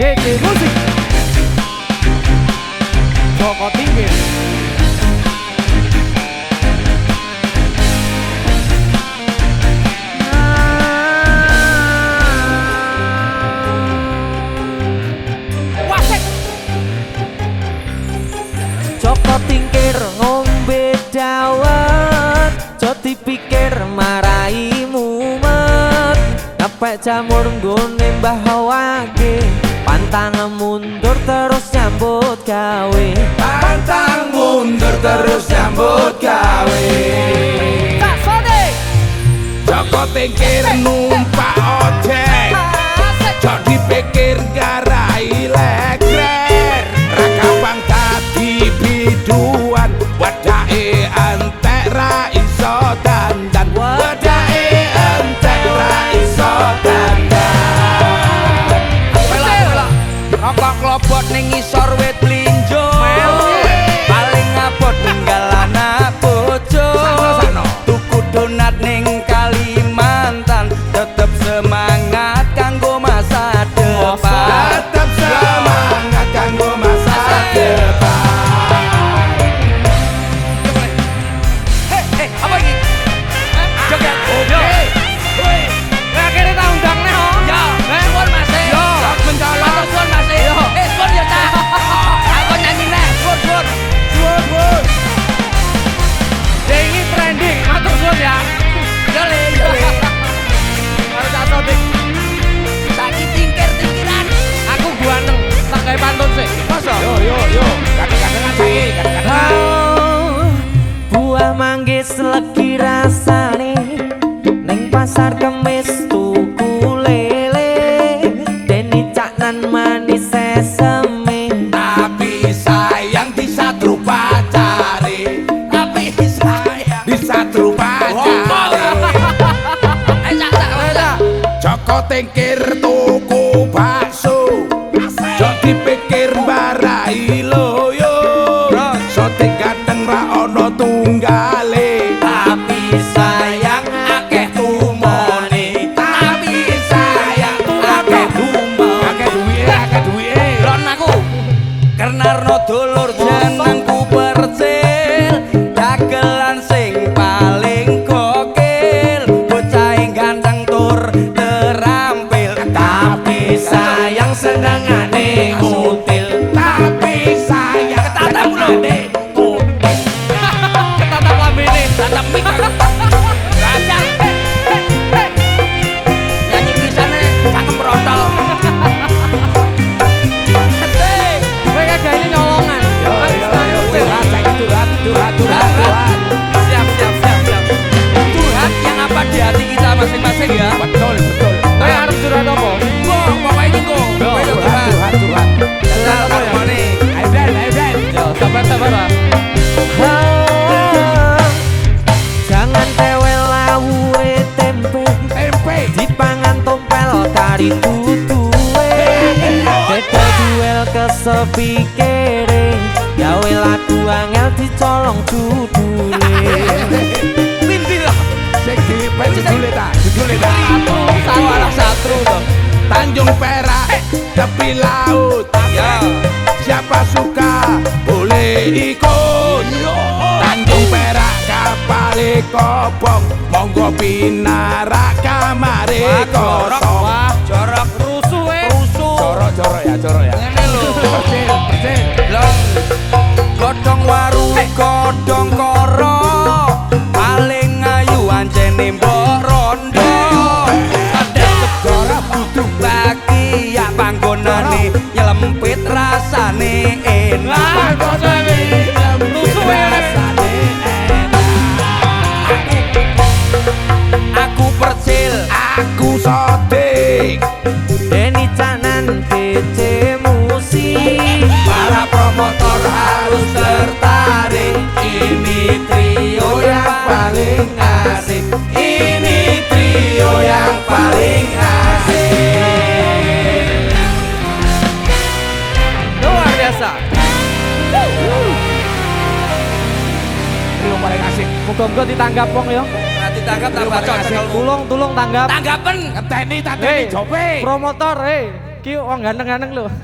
DG Musik Joko Tinggi. Joko Tingkir ngombe dawet. Joti pikir marai mumet Ngepek jamur nggone mbah wage. Pantang mundur terus nyambut gawe. Pantang mundur terus nyambut gawe. Joko tengkir numpak ojek. Jok dipik kemis tuku lele deni cak nan manis sesame tapi sayang di satru pacare tapi sayang di satru pacare oh, eh, cokot tengkir tuh. kari tutuwe. Teko duel ke sepikere Gawe lagu angel dicolong tutule Minti lo Seki pencet guleta Guleta Satu Satu satru satu Tanjung Perak Tepi laut. Ya Siapa suka Boleh ikut. Tanjung Perak Kapal kopong. Monggo pinarak Kamare kosong. aku sotik. Deni Canan DC Musik Para promotor harus tertarik. Ini trio yang paling asik. Ini trio yang paling asik. Luar biasa. Trio paling asik. Moga-moga ditanggap wong ya Tanggap, tanggap, tanggap. Tulung, tulung tanggap. Tanggapan. Teni, tani, jope. Promotor, hei. Ki wong ganteng-ganteng lho.